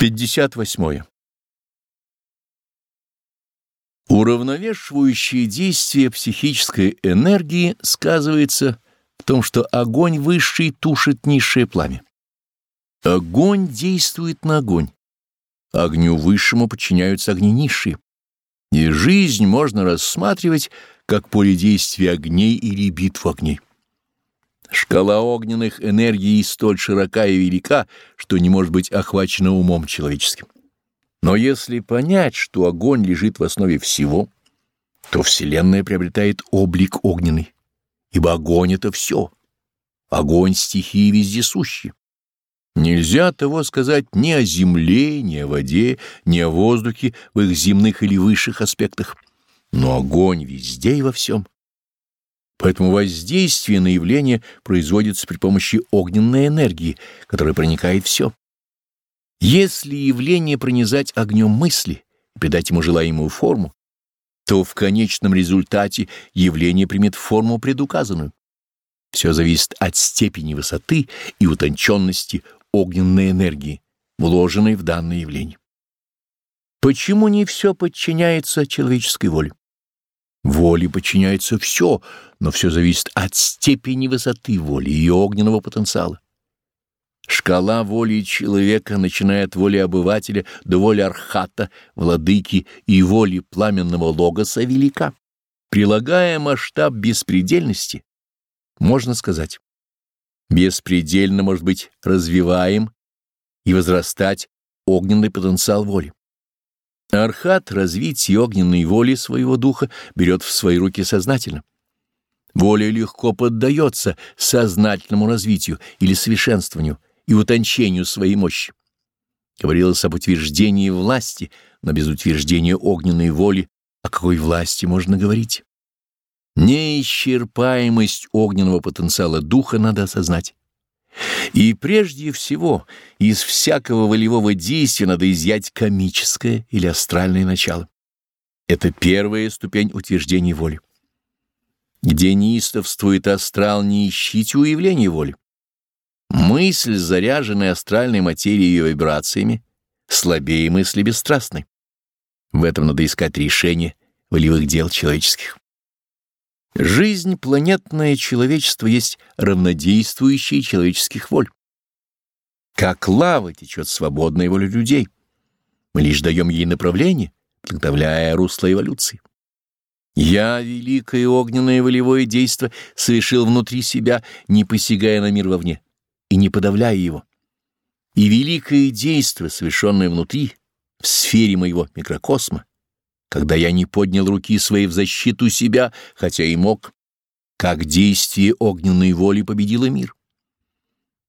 58. Уравновешивающее действие психической энергии сказывается в том, что огонь высший тушит низшее пламя. Огонь действует на огонь. Огню высшему подчиняются огни низшие. И жизнь можно рассматривать как поле действия огней или битву огней. Шкала огненных энергий столь широка и велика, что не может быть охвачена умом человеческим. Но если понять, что огонь лежит в основе всего, то Вселенная приобретает облик огненный, ибо огонь — это все. Огонь — стихии вездесущие. Нельзя того сказать ни о земле, ни о воде, ни о воздухе в их земных или высших аспектах. Но огонь везде и во всем. Поэтому воздействие на явление производится при помощи огненной энергии, которая проникает все. Если явление пронизать огнем мысли и придать ему желаемую форму, то в конечном результате явление примет форму предуказанную. Все зависит от степени высоты и утонченности огненной энергии, вложенной в данное явление. Почему не все подчиняется человеческой воле? Воле подчиняется все, но все зависит от степени высоты воли и огненного потенциала. Шкала воли человека, начиная от воли обывателя до воли архата, владыки и воли пламенного логоса, велика. Прилагая масштаб беспредельности, можно сказать, беспредельно может быть развиваем и возрастать огненный потенциал воли. Архат развитие огненной воли своего духа берет в свои руки сознательно. Воля легко поддается сознательному развитию или совершенствованию и утончению своей мощи. Говорилось об утверждении власти, но без утверждения огненной воли о какой власти можно говорить? Неисчерпаемость огненного потенциала духа надо осознать. И прежде всего из всякого волевого действия надо изъять комическое или астральное начало. Это первая ступень утверждения воли. Где неистовствует астрал, не ищите уявления воли. Мысль, заряженная астральной материей и вибрациями, слабее мысли бесстрастной. В этом надо искать решение волевых дел человеческих. Жизнь планетное человечество есть равнодействующие человеческих воль. Как лава течет свободная воля людей. Мы лишь даем ей направление, подготовляя русло эволюции. Я, великое огненное волевое действо, совершил внутри себя, не посягая на мир вовне и не подавляя его. И великое действо, совершенное внутри, в сфере моего микрокосма, когда я не поднял руки своей в защиту себя, хотя и мог, как действие огненной воли победило мир.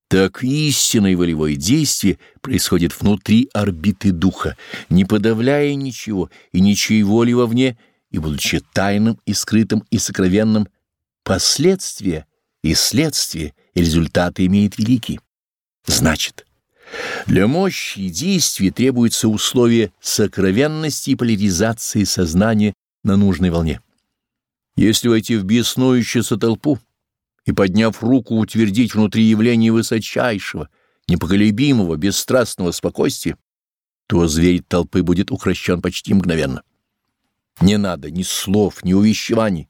Так истинное волевое действие происходит внутри орбиты духа, не подавляя ничего и ничьей воли вовне, и, будучи тайным и скрытым и сокровенным, последствия и следствия и результаты имеет великий. Значит, для мощи и действий требуются условия сокровенности и поляризации сознания на нужной волне. Если войти в беснующуюся толпу и, подняв руку, утвердить внутри явления высочайшего, непоколебимого, бесстрастного спокойствия, то зверь толпы будет укращен почти мгновенно. Не надо ни слов, ни увещеваний,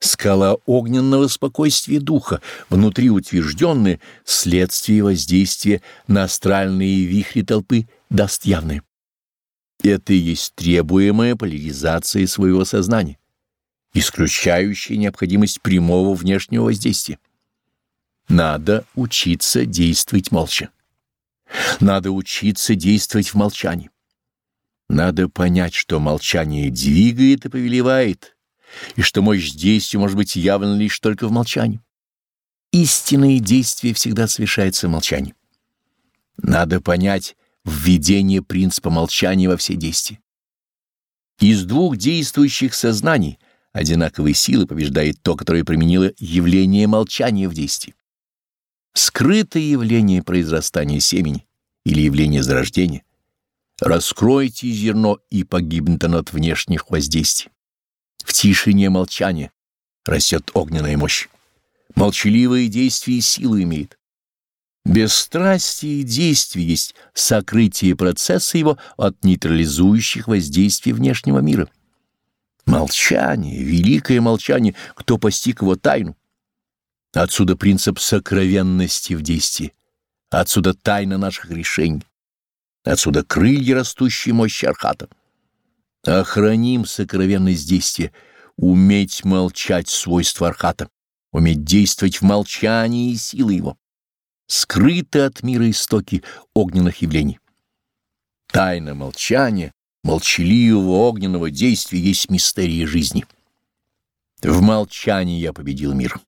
Скала огненного спокойствия духа, внутри утвержденная, следствие воздействия на астральные вихри толпы даст явное. Это и есть требуемая поляризация своего сознания, исключающая необходимость прямого внешнего воздействия. Надо учиться действовать молча. Надо учиться действовать в молчании. Надо понять, что молчание двигает и повелевает, и что мощь действия может быть явлена лишь только в молчании. Истинное действие всегда совершается в молчании. Надо понять введение принципа молчания во все действия. Из двух действующих сознаний одинаковой силы побеждает то, которое применило явление молчания в действии. Скрытое явление произрастания семени или явление зарождения. Раскройте зерно, и погибнет оно от внешних воздействий. В тишине молчания растет огненная мощь. Молчаливое действие силу имеет. Бесстрастие действий есть сокрытие процесса его от нейтрализующих воздействий внешнего мира. Молчание, великое молчание, кто постиг его тайну. Отсюда принцип сокровенности в действии, отсюда тайна наших решений, отсюда крылья растущей мощи Архата. Охраним сокровенность действия, уметь молчать свойства Архата, уметь действовать в молчании и силы его скрыты от мира истоки огненных явлений. Тайна молчания, молчаливого огненного действия есть мистерия жизни. В молчании я победил мир.